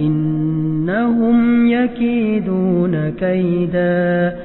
إنهم يكيدون كيدا